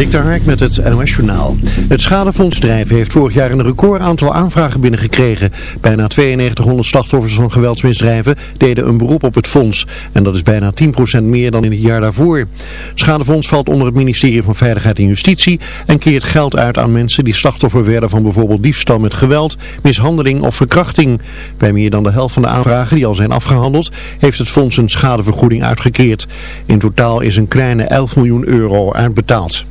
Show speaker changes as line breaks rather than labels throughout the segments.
Dik Hark met het NOS Journaal. Het schadefondsdrijven heeft vorig jaar een record aantal aanvragen binnengekregen. Bijna 9200 slachtoffers van geweldsmisdrijven deden een beroep op het fonds. En dat is bijna 10% meer dan in het jaar daarvoor. Het schadefonds valt onder het ministerie van Veiligheid en Justitie en keert geld uit aan mensen die slachtoffer werden van bijvoorbeeld diefstal met geweld, mishandeling of verkrachting. Bij meer dan de helft van de aanvragen die al zijn afgehandeld heeft het fonds een schadevergoeding uitgekeerd. In totaal is een kleine 11 miljoen euro uitbetaald.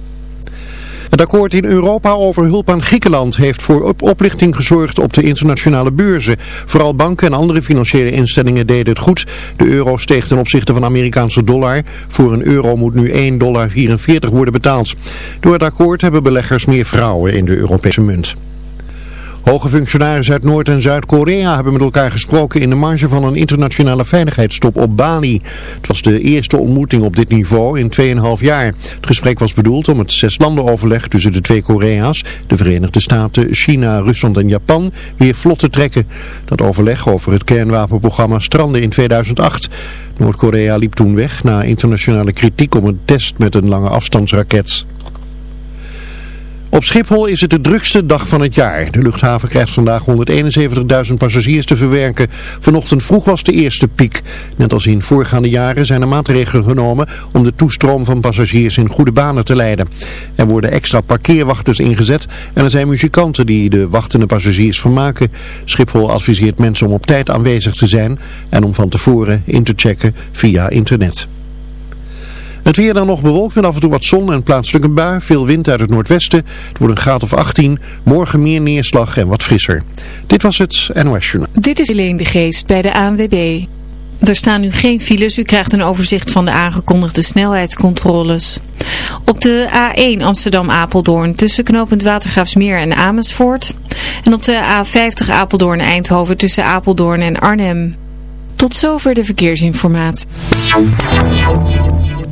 Het akkoord in Europa over hulp aan Griekenland heeft voor oplichting gezorgd op de internationale beurzen. Vooral banken en andere financiële instellingen deden het goed. De euro steeg ten opzichte van de Amerikaanse dollar. Voor een euro moet nu 1,44 dollar worden betaald. Door het akkoord hebben beleggers meer vrouwen in de Europese munt. Hoge functionarissen uit Noord- en Zuid-Korea hebben met elkaar gesproken in de marge van een internationale veiligheidstop op Bali. Het was de eerste ontmoeting op dit niveau in 2,5 jaar. Het gesprek was bedoeld om het zeslandenoverleg tussen de twee Korea's, de Verenigde Staten, China, Rusland en Japan, weer vlot te trekken. Dat overleg over het kernwapenprogramma strandde in 2008. Noord-Korea liep toen weg na internationale kritiek om een test met een lange afstandsraket. Op Schiphol is het de drukste dag van het jaar. De luchthaven krijgt vandaag 171.000 passagiers te verwerken. Vanochtend vroeg was de eerste piek. Net als in voorgaande jaren zijn er maatregelen genomen om de toestroom van passagiers in goede banen te leiden. Er worden extra parkeerwachters ingezet en er zijn muzikanten die de wachtende passagiers vermaken. Schiphol adviseert mensen om op tijd aanwezig te zijn en om van tevoren in te checken via internet. Het weer dan nog bewolkt met af en toe wat zon en plaatselijk een bui. Veel wind uit het noordwesten. Het wordt een graad of 18. Morgen meer neerslag en wat frisser. Dit was het NOS Journal.
Dit is Helene de Geest bij de ANWB. Er staan nu geen files. U krijgt een overzicht van de aangekondigde snelheidscontroles. Op de A1 Amsterdam-Apeldoorn tussen knooppunt Watergraafsmeer en Amersfoort. En op de A50 Apeldoorn-Eindhoven tussen Apeldoorn en Arnhem. Tot zover de verkeersinformatie.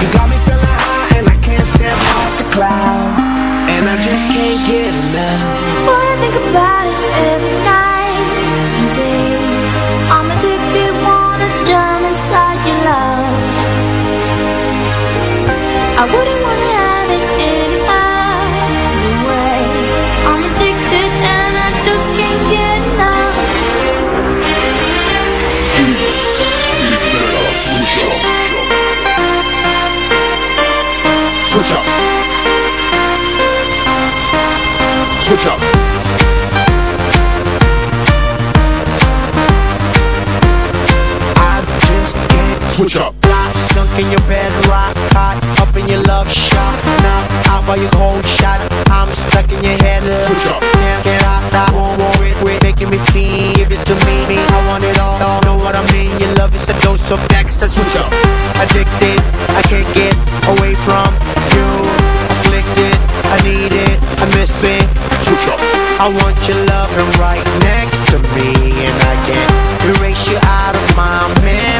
You got me feeling high and I can't step off the cloud, and I just can't get enough.
Switch up.
Rock sunk in your bed, rock hot, up in your love shot. Now out by your cold shot, I'm stuck in your head. Love.
Switch up.
Can't get out, I won't worry, quit making me feel. Give it to me, I want it all. all. Know what I mean? Your love is a dose of next.
Switch up.
Addicted, I can't get away from you. Afflicted, I need it, I miss it.
Switch up.
I want your loving right next to me, and I can't erase you out of my memory.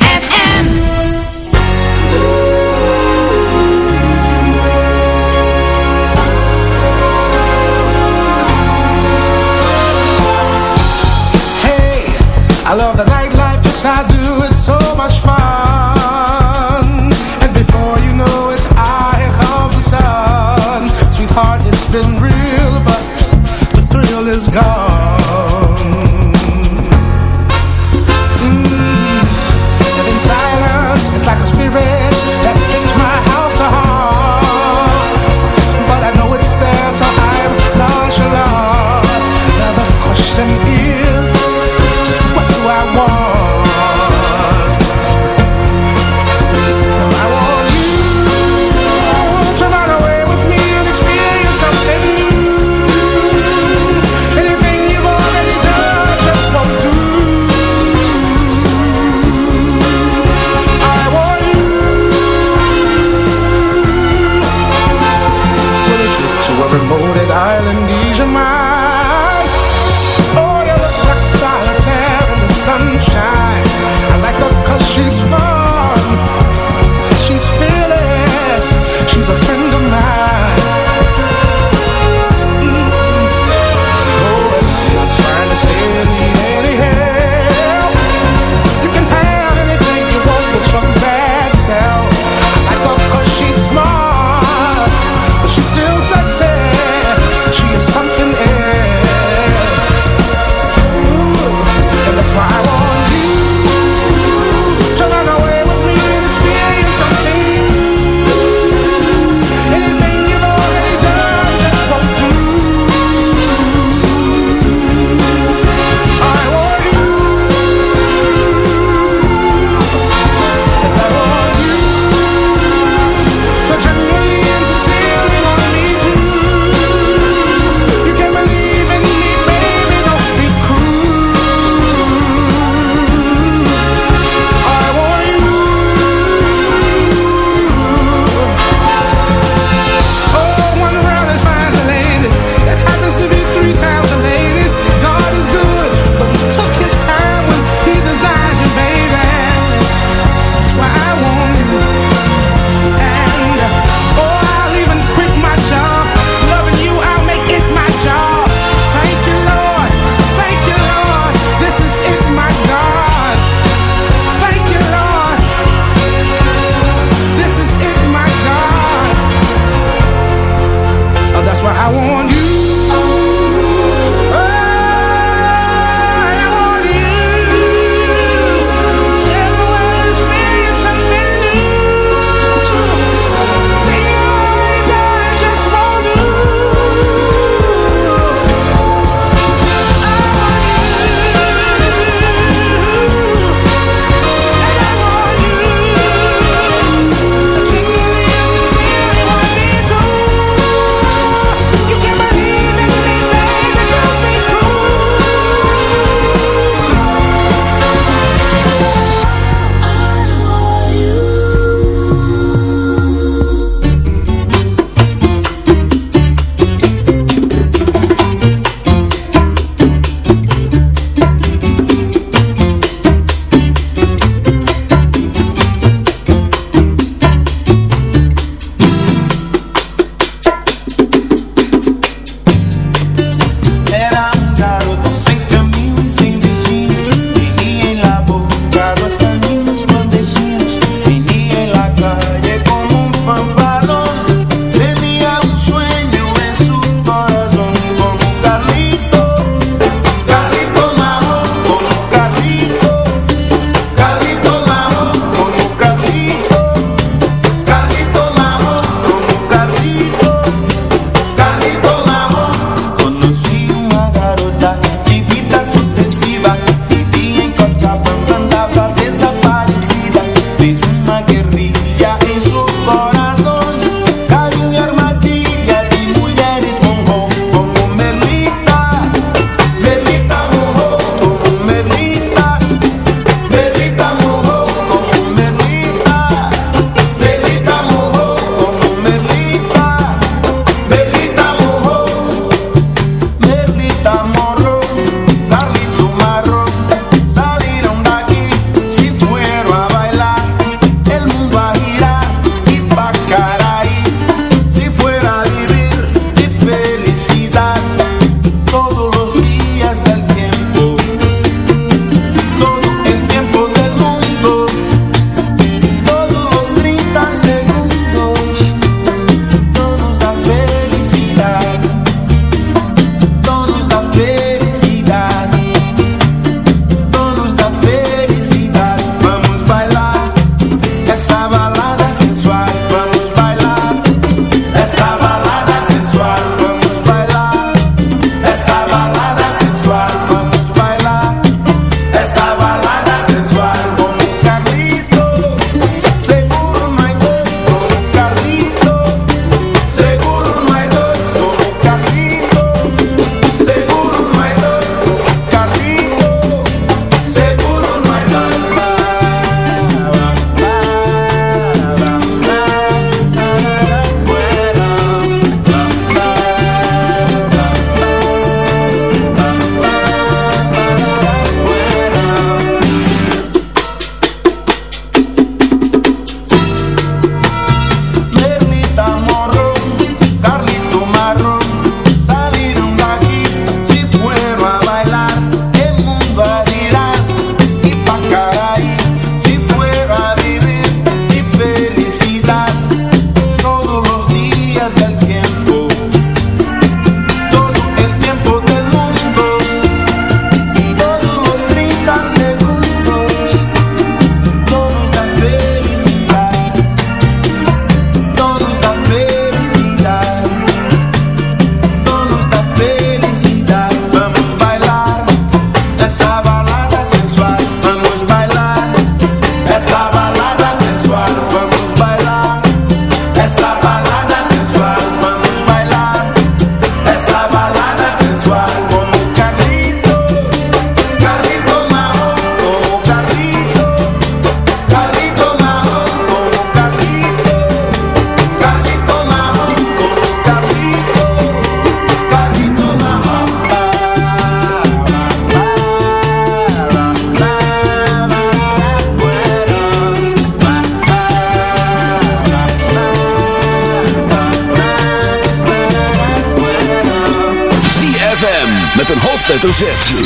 Hoofdletter.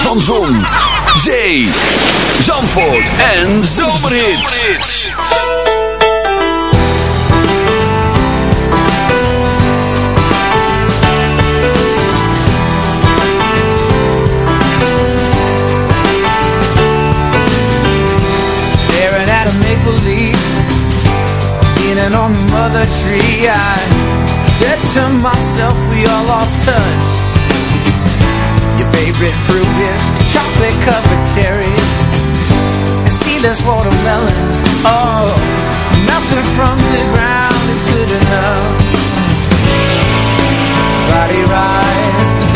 Van Zon, Zee, Zandvoort en Zomerhits.
Staring at a maple leaf Leaning on the mother tree I said to myself we all lost touch favorite fruit is chocolate covered cherry And seedless watermelon. Oh, nothing from the ground is good enough. Body rise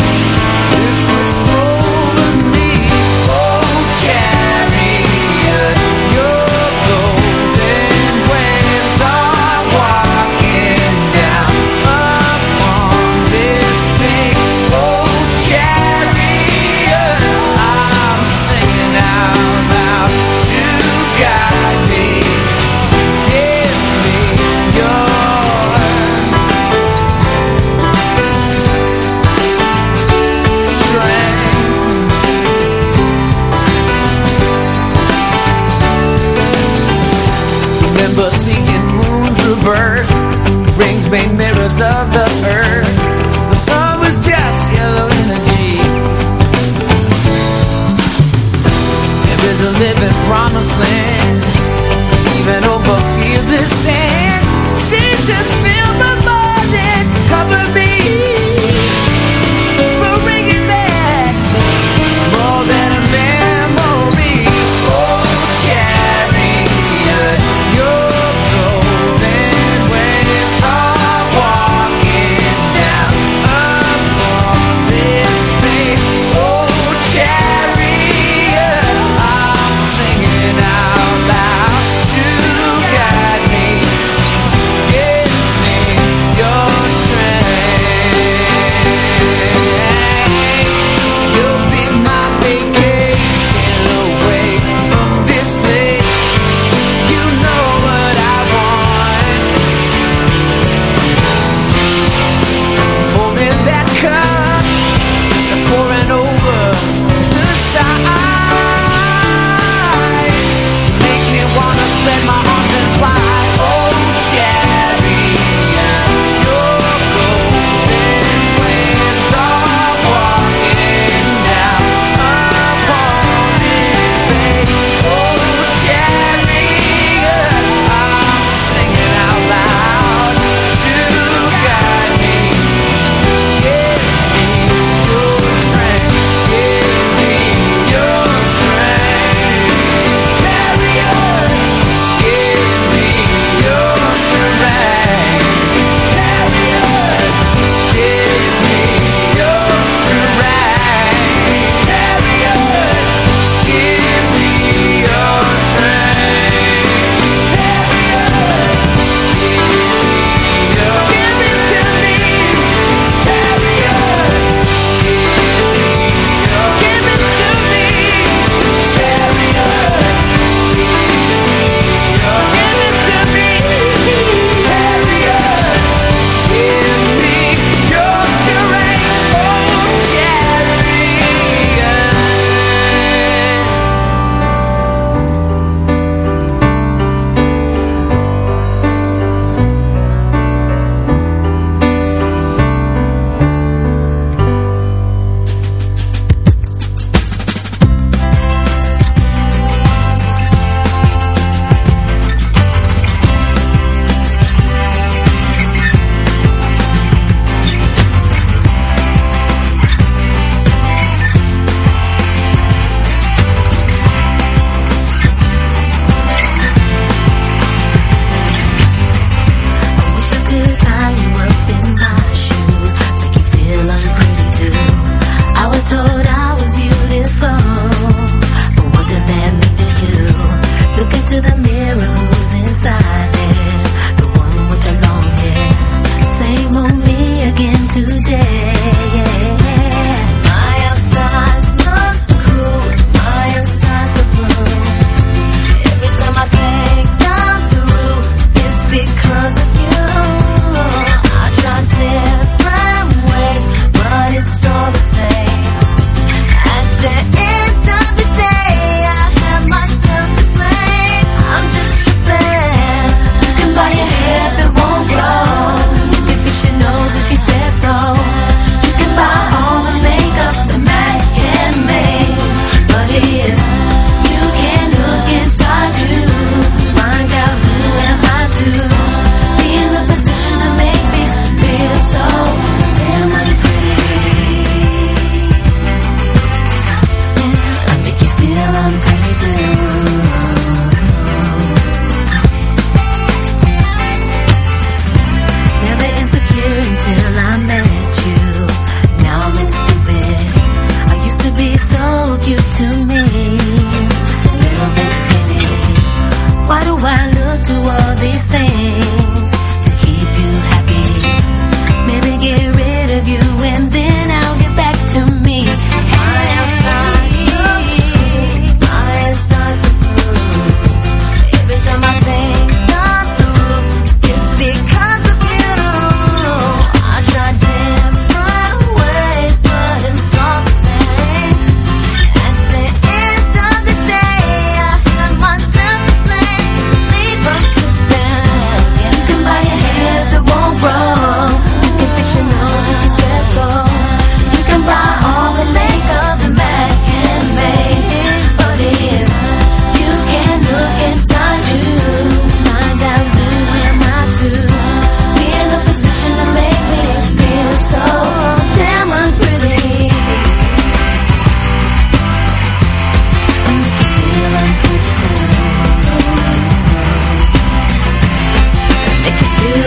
Seeing moons rebirth Rings made mirrors of the earth. The sun was just yellow energy. There is a living promised land. Even over fields of sand. Seasons fill the and cover me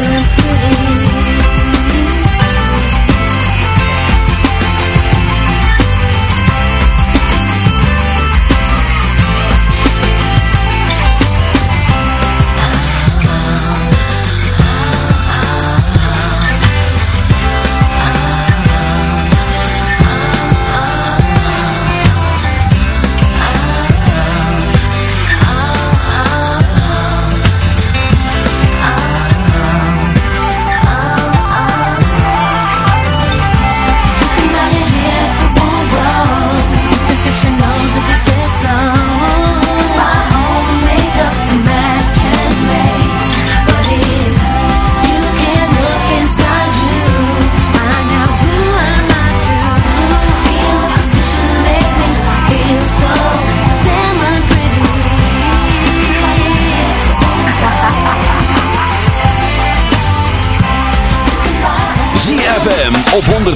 do,
do.